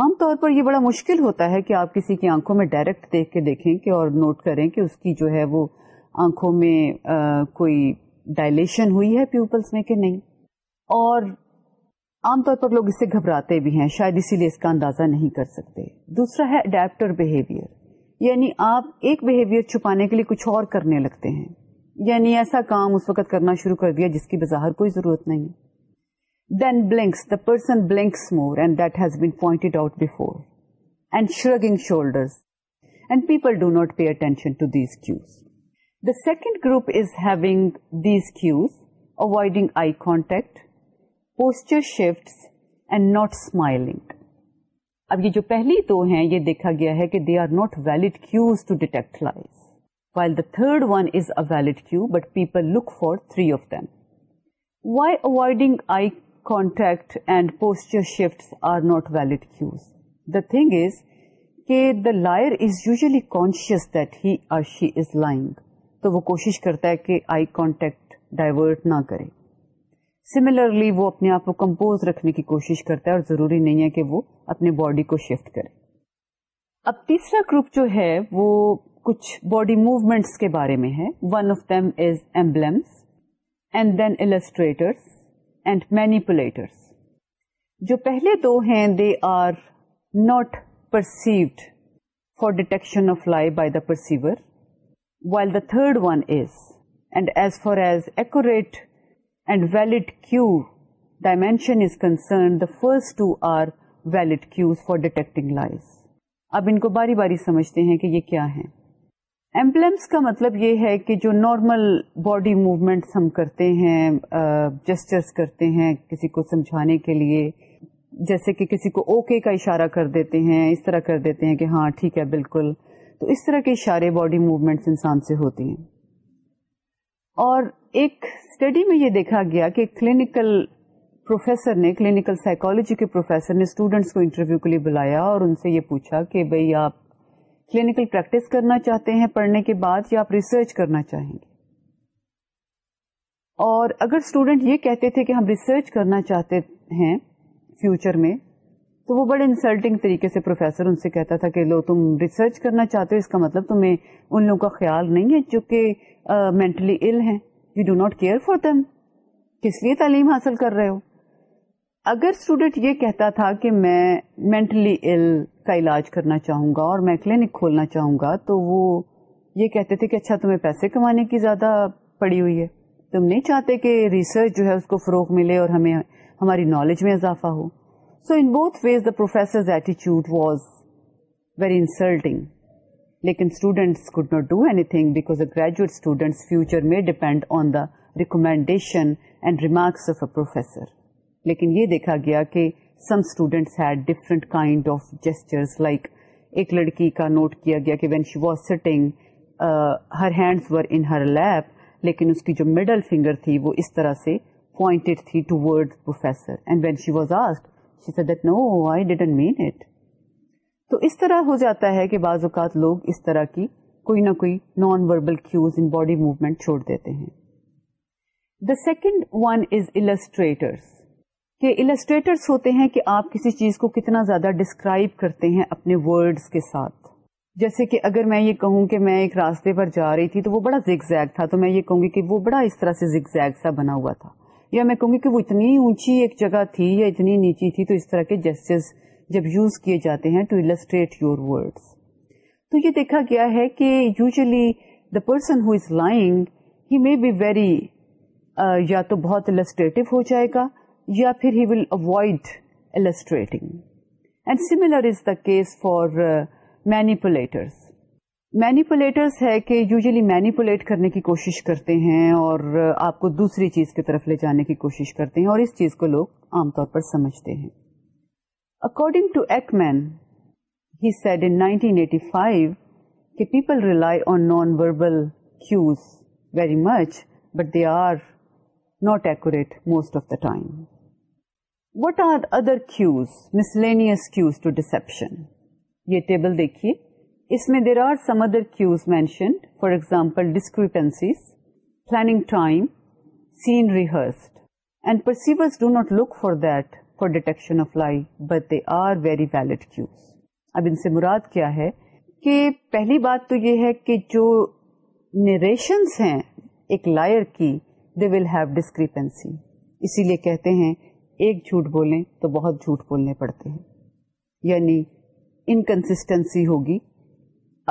عام طور پر یہ بڑا مشکل ہوتا ہے کہ آپ کسی کی آنکھوں میں ڈائریکٹ دیکھ کے دیکھیں کہ اور نوٹ کریں کہ اس کی جو ہے وہ آنکھوں میں کوئی ڈائلیشن ہوئی ہے پیوپلس میں کہ نہیں اور عام طور پر لوگ اس سے گھبراتے بھی ہیں شاید اسی لیے اس کا اندازہ نہیں کر سکتے دوسرا ہے اڈیپٹر بہیویئر بہیویئر یعنی آپ ایک چھپانے کے لیے کچھ اور کرنے لگتے ہیں یعنی ایسا کام اس وقت کرنا شروع کر دیا جس کی بظاہر کوئی ضرورت نہیں then blinks the person blinks more and that has been point out before and and shrugging people do not pay attention to these cues the second group is having these cues avoiding eye contact posture shifts and not smiling اب یہ جو پہلی دو ہیں یہ دیکھا گیا ہے کہ they are not valid cues to detect while the third one is a valid cue but people look for three of them why avoiding eye contact and posture shift are not valid cues the thing is کہ the liar is usually conscious that he or she is lying تو وہ کوشش کرتا ہے کہ eye contact divert نہ کرے similarly وہ اپنے آپ کو کمپوز رکھنے کی کوشش کرتا ہے اور ضروری نہیں ہے کہ وہ اپنے باڈی کو شفٹ کرے اب تیسرا گروپ جو ہے وہ کچھ باڈی موومینٹس کے بارے میں ہے one of them is emblems and then illustrators and manipulators جو پہلے دو ہیں they are not perceived for detection of lie by the perceiver while the third one is and as far as accurate and valid cue dimension is concern first two are valid cue detecting life اب ان کو باری باری سمجھتے ہیں کہ یہ کیا ہے ایمپلینس کا مطلب یہ ہے کہ جو نارمل باڈی موومینٹس ہم کرتے ہیں جسچرس کرتے ہیں کسی کو سمجھانے کے لیے جیسے کہ کسی کو اوکے کا اشارہ کر دیتے ہیں اس طرح کر دیتے ہیں کہ ہاں ٹھیک ہے بالکل تو اس طرح کے اشارے باڈی موومینٹس انسان سے ہوتی ہیں اور ایک اسٹڈی میں یہ دیکھا گیا کہ کلینکل پروفیسر نے کلینکل سائیکولوجی کے پروفیسر نے اسٹوڈینٹس کو انٹرویو کے لیے بلایا اور ان سے یہ پوچھا کہ بھائی آپ کلینکل پریکٹس کرنا چاہتے ہیں پڑھنے کے بعد یا آپ ریسرچ کرنا چاہیں گے اور اگر اسٹوڈینٹ یہ کہتے تھے کہ ہم ریسرچ کرنا چاہتے ہیں فیوچر میں تو وہ بڑے انسلٹنگ طریقے سے پروفیسر ان سے کہتا تھا کہ لو تم ریسرچ کرنا چاہتے ہو اس کا مطلب تمہیں ان لوگوں کا خیال نہیں ہے جو کہ مینٹلی ال ہیں you do not care for them کس لیے تعلیم حاصل کر رہے ہو اگر اسٹوڈینٹ یہ کہتا تھا کہ میں مینٹلی ال کا علاج کرنا چاہوں گا اور میں کلینک کھولنا چاہوں گا تو وہ یہ کہتے تھے کہ اچھا تمہیں پیسے کمانے کی زیادہ پڑی ہوئی ہے تم نہیں چاہتے کہ ریسرچ جو ہے اس کو فروغ ملے اور ہمیں ہماری نالج میں اضافہ ہو so in both ways the professor graduate students future میں ڈیپینڈ آن دا ریکمینڈیشن یہ دیکھا گیا کہ سم اسٹوڈینٹس لائک ایک لڑکی کا نوٹ کیا گیا کہ when she was sitting her hands were ان کی جو مڈل فنگر تھی وہ اس طرح سے پوائنٹ تھی to ورڈر and when she was آس ہو جاتا ہے کہ بعض اوقات لوگ اس طرح کی کوئی نہ کوئی نان وربل ہوتے ہیں کہ آپ کسی چیز کو کتنا زیادہ ڈسکرائب کرتے ہیں اپنے جیسے کہ اگر میں یہ کہوں کہ میں ایک راستے پر جا رہی تھی تو وہ بڑا زیگ تھا تو میں یہ کہوں گی کہ وہ بڑا اس طرح سے زیگ سا بنا ہوا تھا یا میں کہوں گی کہ وہ اتنی اونچی ایک جگہ تھی یا اتنی نیچی تھی تو اس طرح کے جسٹس جب یوز کیے جاتے ہیں ٹو السٹریٹ یور ورڈس تو یہ دیکھا گیا ہے کہ usually the person who is lying he may be very یا تو بہت السٹریٹو ہو جائے گا یا پھر he will avoid illustrating and similar is the case for manipulators manipulators ہے کہ یوزلی مینیپولیٹ کرنے کی کوشش کرتے ہیں اور آپ کو دوسری چیز کی طرف لے جانے کی کوشش کرتے ہیں اور اس چیز کو لوگ عام طور پر سمجھتے ہیں اکارڈنگ ٹو ایک مین ہی سیڈ ان فائیو کہ people rely on non verbal cues very much but they are not accurate most of the time what are other cues miscellaneous cues to deception یہ table دیکھیے اس میں there are some other cues mentioned for example discrepancies planning time scene rehearsed and perceiver look for that for detection of lie but they are very valid cues اب ان سے مراد کیا ہے کہ پہلی بات تو یہ ہے کہ جو نریشنس ہیں ایک لائر کی دے ول ہیو ڈسکریپنسی اسی لیے کہتے ہیں ایک جھوٹ بولیں تو بہت جھوٹ بولنے پڑتے ہیں یعنی انکنسٹینسی ہوگی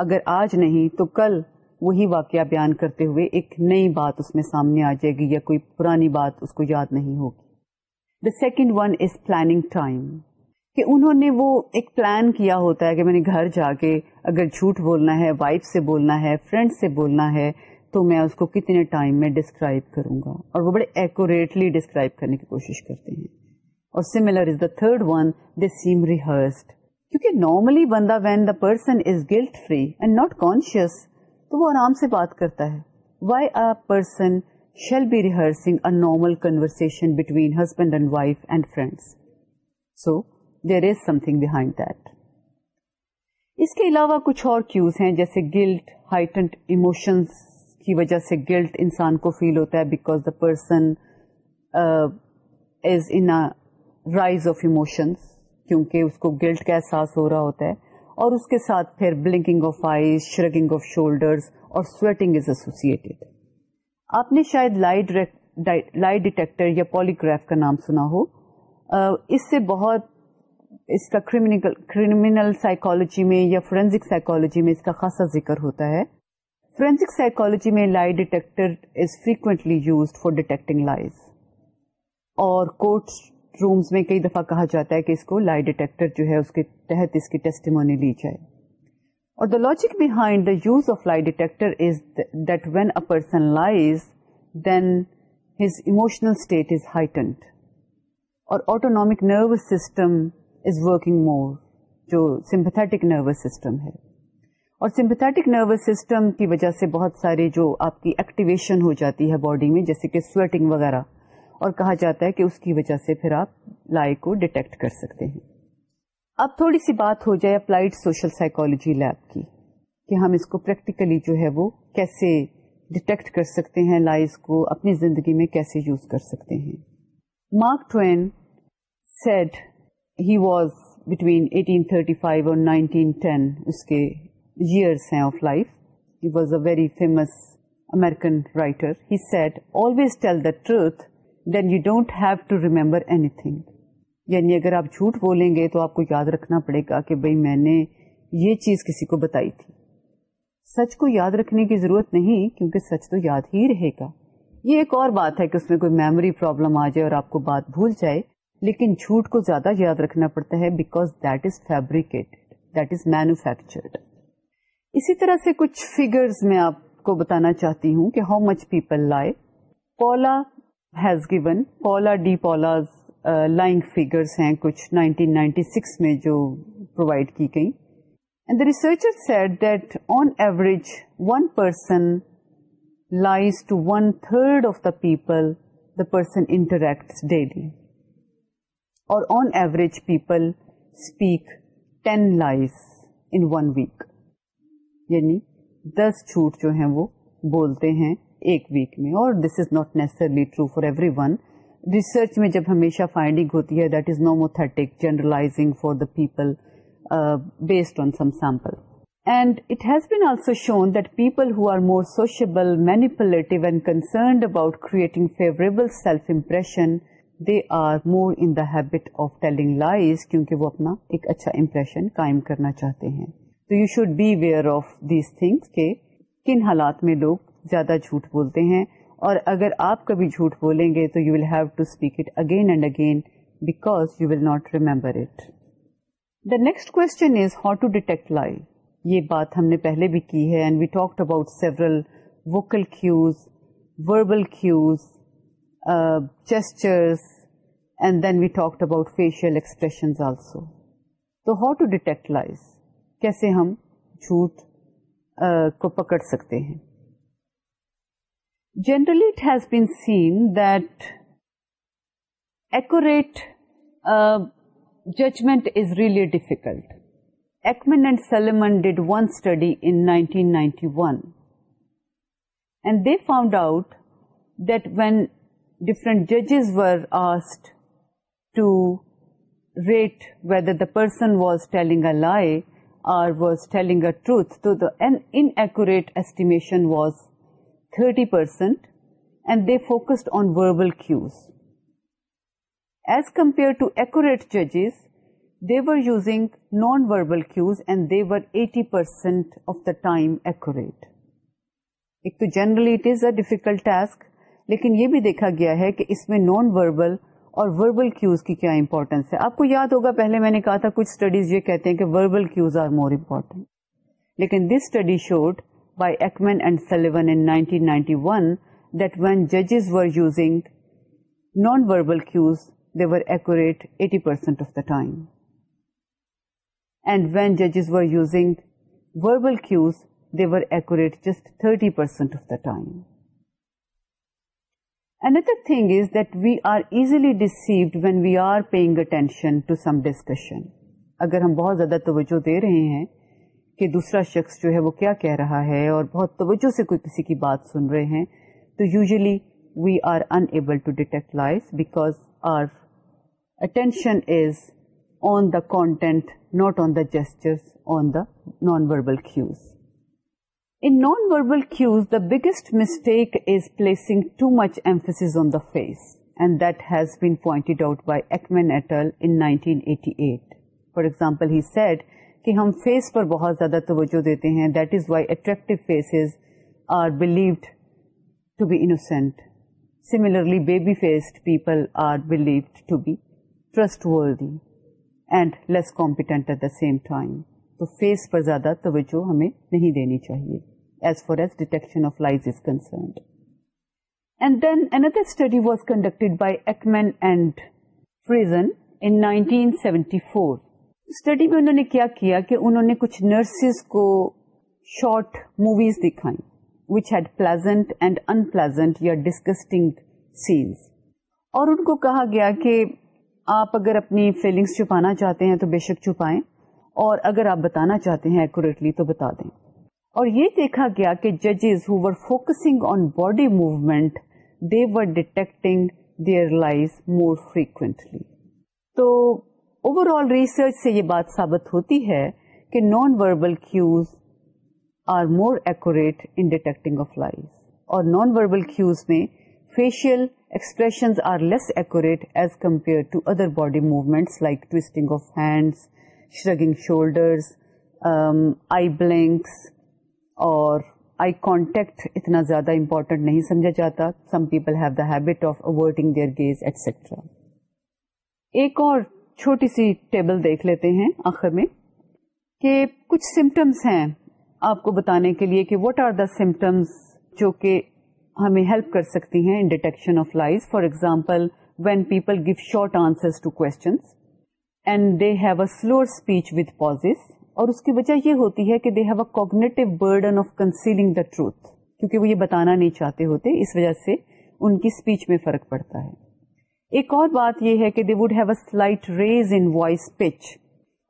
اگر آج نہیں تو کل وہی واقعہ بیان کرتے ہوئے ایک نئی بات اس میں سامنے آ جائے گی یا کوئی پرانی بات اس کو یاد نہیں ہوگی the second one is planning time کہ انہوں نے وہ ایک پلان کیا ہوتا ہے کہ میں نے گھر جا کے اگر جھوٹ بولنا ہے وائف سے بولنا ہے فرینڈ سے بولنا ہے تو میں اس کو کتنے ٹائم میں ڈسکرائب کروں گا اور وہ بڑے ایکوریٹلی ڈسکرائب کرنے کی کوشش کرتے ہیں اور similar is the third one they same rehearsed کیونکہ نارملی بندہ when the person is guilt free and not conscious تو وہ آرام سے بات کرتا ہے why a person shall be rehearsing a normal conversation between husband and wife and friends so there is something behind that اس کے علاوہ کچھ اور کیوز ہیں جیسے گلٹ ہائٹنڈ ایموشنس کی وجہ سے گلٹ انسان کو فیل ہوتا ہے because the person is in rise of emotions کیونکہ اس کو گلٹ کا احساس ہو رہا ہوتا ہے اور اس کے ساتھ پھر blinking of eyes shrugging of shoulder اور سویٹنگ از ایسوسیڈ آپ نے شاید لائی ڈیٹیکٹر یا پالیگراف کا نام سنا ہو uh, اس سے بہت اس کا کریمنل سائیکالوجی میں یا فورینزک سائیکولوجی میں اس کا خاصا ذکر ہوتا ہے فورینسک سائیکولوجی میں lie detector is frequently used for detecting lies اور کورٹس رومز میں کئی دفعہ کہا جاتا ہے کہ اس کو لائی ڈیٹیکٹر جو ہے اس کے تحت اس کی ٹیسٹیمونی لی جائے اور the logic behind the use of lie detector is that when a person lies then his emotional state is heightened اور autonomic nervous system is working more جو سمپتھیٹک نروس سسٹم ہے اور سمپتھیٹک نروس سسٹم کی وجہ سے بہت سارے جو آپ کی ایکٹیویشن ہو جاتی ہے باڈی میں جیسے کہ سویٹنگ وغیرہ اور کہا جاتا ہے کہ اس کی وجہ سے پھر آپ کو ڈیٹیکٹ کر سکتے ہیں اب تھوڑی سی بات ہو جائے اپلائیڈ سوشل سائیکولوجی ہم اس کو پریکٹیکلی جو ہے وہ کیسے ڈیٹیکٹ کر سکتے ہیں لائز کو اپنی زندگی میں کیسے یوز کر سکتے ہیں Mark Twain said he was between eighteen thirty five اور نائنٹین ٹین اس کے very famous American writer he said always tell the truth then you don't have to remember anything یعنی اگر آپ جھوٹ بولیں گے تو آپ کو یاد رکھنا پڑے گا کہ بھائی میں نے یہ چیز کسی کو بتائی تھی سچ کو یاد رکھنے کی ضرورت نہیں کیونکہ سچ تو یاد ہی رہے گا یہ ایک اور بات ہے کہ اس میں کوئی میموری پرابلم آ جائے اور آپ کو بات بھول جائے لیکن جھوٹ کو زیادہ یاد رکھنا پڑتا ہے because that is fabricated that is manufactured اسی طرح سے کچھ فیگرز میں آپ کو بتانا چاہتی ہوں کہ ہاؤ مچ پیپل لائے پولا لائنگ فیگرس uh, ہیں کچھ نائنٹین نائنٹی سکس میں جو پرووائڈ کی گئیرچرج one person lies to one third of the people the person interact daily اور on average people speak ten lies in one week یعنی دس جھوٹ جو ہیں وہ بولتے ہیں ایک ویک میں اور دس is not necessarily true for every one research میں جب ہمیشہ فائنڈنگ ہوتی ہے that is no موتھیٹک generalizing for the people based on some sample and it has been also shown that people who are more sociable manipulative and concerned about creating favourable self impression they are more in the habit of telling lies کیونکہ وہ اپنا ایک اچھا impression قائم کرنا چاہتے ہیں تو you should be aware of these things کہ کن حالات میں لوگ زیادہ جھوٹ بولتے ہیں اور اگر آپ کبھی جھوٹ بولیں گے تو you will have to speak it again and again because you will not remember it the next question is how to detect lie یہ بات ہم نے پہلے بھی کی ہے and we talked about several vocal cues cues verbal gestures and then we talked about facial expression how to detect lies کیسے ہم جھوٹ uh, کو پکڑ سکتے ہیں generally it has bet act judgment really difficult ایک they found out that when different ججز wait weather person was telling ا لائے are was telling a truth to that ایسٹیشن was thirty percent and they focused on verbal cues as compare to ججز دے دے ور were using non verbal cues and eighty percent of the time accurate ایک تو generally it is a difficult task لیکن یہ بھی دیکھا گیا ہے کہ اس میں نان وربل اور وربل کیوز کی کیا امپورٹینس ہے آپ کو یاد ہوگا پہلے میں نے کہا تھا کچھ اسٹڈیز یہ کہتے ہیں کہ verbal cues are more important لیکن دس اسٹڈی شوڈ اگر ہم بہت زیادہ توجہ دے رہے ہیں کہ دوسرا شخص جو ہے وہ کیا کہہ رہا ہے اور بہت توجہ سے کوئی کسی کی بات سن رہے ہیں تو usually we are unable to detect lies because our attention is on the content not on the on the non verbal cues in non verbal cues the biggest mistake is placing too much emphasis on the face and that has been bed out by Ekman et al in nineteen eighty eight for example he said کہ ہم face پر بہت زیادہ توجہ دیتے ہیں that is why attractive faces are believed to be innocent similarly baby faced people are believed to be trust and less competent at the same time تو face پر زیادہ توجہ ہمیں نہیں دینی چاہیے as far as detection of lies is concerned and then another study was conducted by Ekman and Friesen seventy four study میں انہوں نے کیا کیا کہ انہوں نے کچھ نرسز کو شارٹ موویز دکھائی which had pleasant and unpleasant یا ڈسکسٹنگ سینس اور ان کو کہا گیا کہ آپ اگر اپنی فیلنگس چھپانا چاہتے ہیں تو بے شک چھپائیں اور اگر آپ بتانا چاہتے ہیں ایکوریٹلی تو بتا دیں اور یہ دیکھا گیا کہ ججز who were focusing on body movement they were detecting their lies more frequently تو اوور آل ریسرچ سے یہ بات ثابت ہوتی ہے کہ naan verbal cues are more accurate in detecting of lies اور نان وربل کیوز میں facial expressions are less accurate as compare to other body movements like twisting of hands shrugging shoulders eye blinks اور eye contact اتنا زیادہ important نہیں سمجھا جاتا some people have the habit of averting their gaze etcetera ایک اور چھوٹی سی table دیکھ لیتے ہیں آخر میں کہ کچھ سمٹمس ہیں آپ کو بتانے کے لیے کہ واٹ آر دا سمٹمس جو کہ ہمیں ہیلپ کر سکتی ہیں in detection of lies for example when people give short to questions and they have a slow speech with pauses اور اس کی وجہ یہ ہوتی ہے کہ they have a cognitive burden of concealing the truth کیونکہ وہ یہ بتانا نہیں چاہتے ہوتے اس وجہ سے ان کی اسپیچ میں فرق پڑتا ہے ایک اور بات یہ ہے کہ they would have a slight raise in voice pitch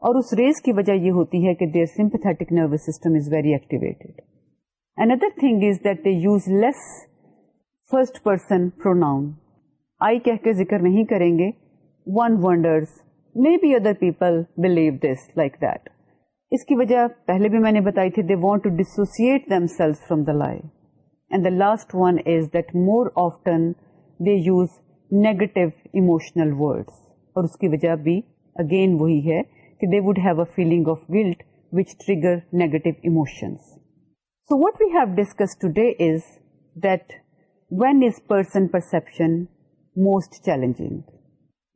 اور اس ریز کی وجہ یہ ہوتی ہے کہ their sympathetic nervous system is very activate other thing is that they use less first person pronoun I کہہ کے ذکر نہیں کریں گے one wonders may be other people believe this like that اس کی وجہ پہلے بھی میں نے بتائی تھی they want to dissociate self from the lie and the last one is that more often they use negative emotional words اور اس کی وجہ بھی اگین وہی ہے کہ they would have a feeling of guilt which trigger negative emotions so what we have discuss today is that when is person perception most challenging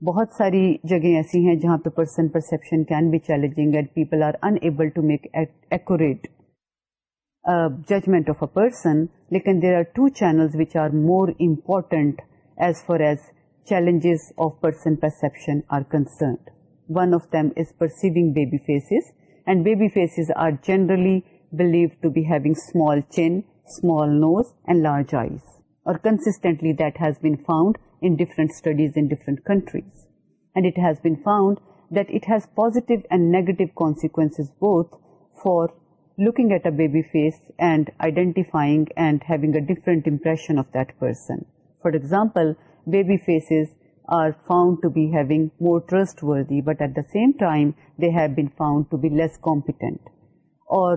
بہت ساری جگہیں ایسی ہیں جہاں پہ person perception can be challenging and people are unable to make accurate judgment of a person لیکن there are two channels which are more important as far as challenges of person perception are concerned. One of them is perceiving baby faces, and baby faces are generally believed to be having small chin, small nose and large eyes, or consistently that has been found in different studies in different countries. And it has been found that it has positive and negative consequences both for looking at a baby face and identifying and having a different impression of that person. For example baby faces to being more trust but at the same time اور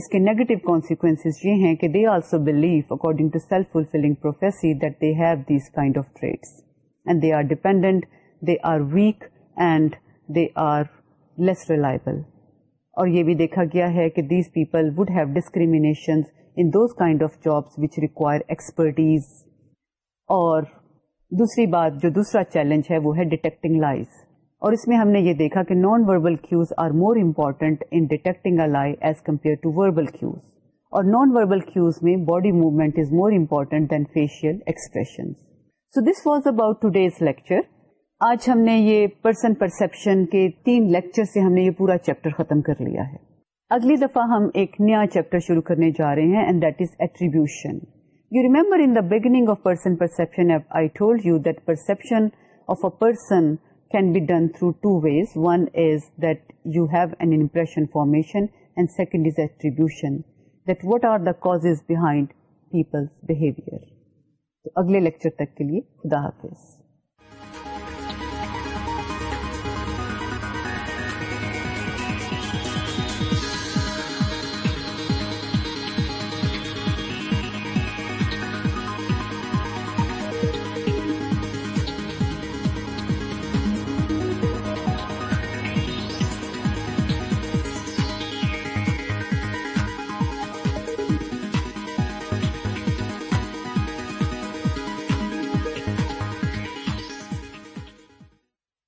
اس کے negative consequence یہ ہیں کہ they also believe according they are weak and they are less reliable اور یہ بھی دیکھا گیا ہے کہ these people would have discrimination in those kind of jobs require expertise اور دوسری بات جو دوسرا چیلنج ہے وہ ہے ڈیٹیکٹنگ لائز اور اس میں ہم نے یہ دیکھا کہ naan verbal cues are more important in detecting as compare to verbal cues اور نان وربل کیوز میں body movement is more important than facial expression so this was about today's lecture آج ہم نے یہ پرسن پرسپشن کے تین lecture سے ہم نے یہ پورا چیپٹر ختم کر لیا ہے اگلی دفعہ ہم ایک نیا چیپٹر شروع کرنے جا رہے ہیں and that is attribution you remember in the beginning of person perception of a person can be done through two ways one is that you have impression formation and second is attribution that what are the causes behind people's behaviour اگلے lecture تک کے لیے خدا حافظ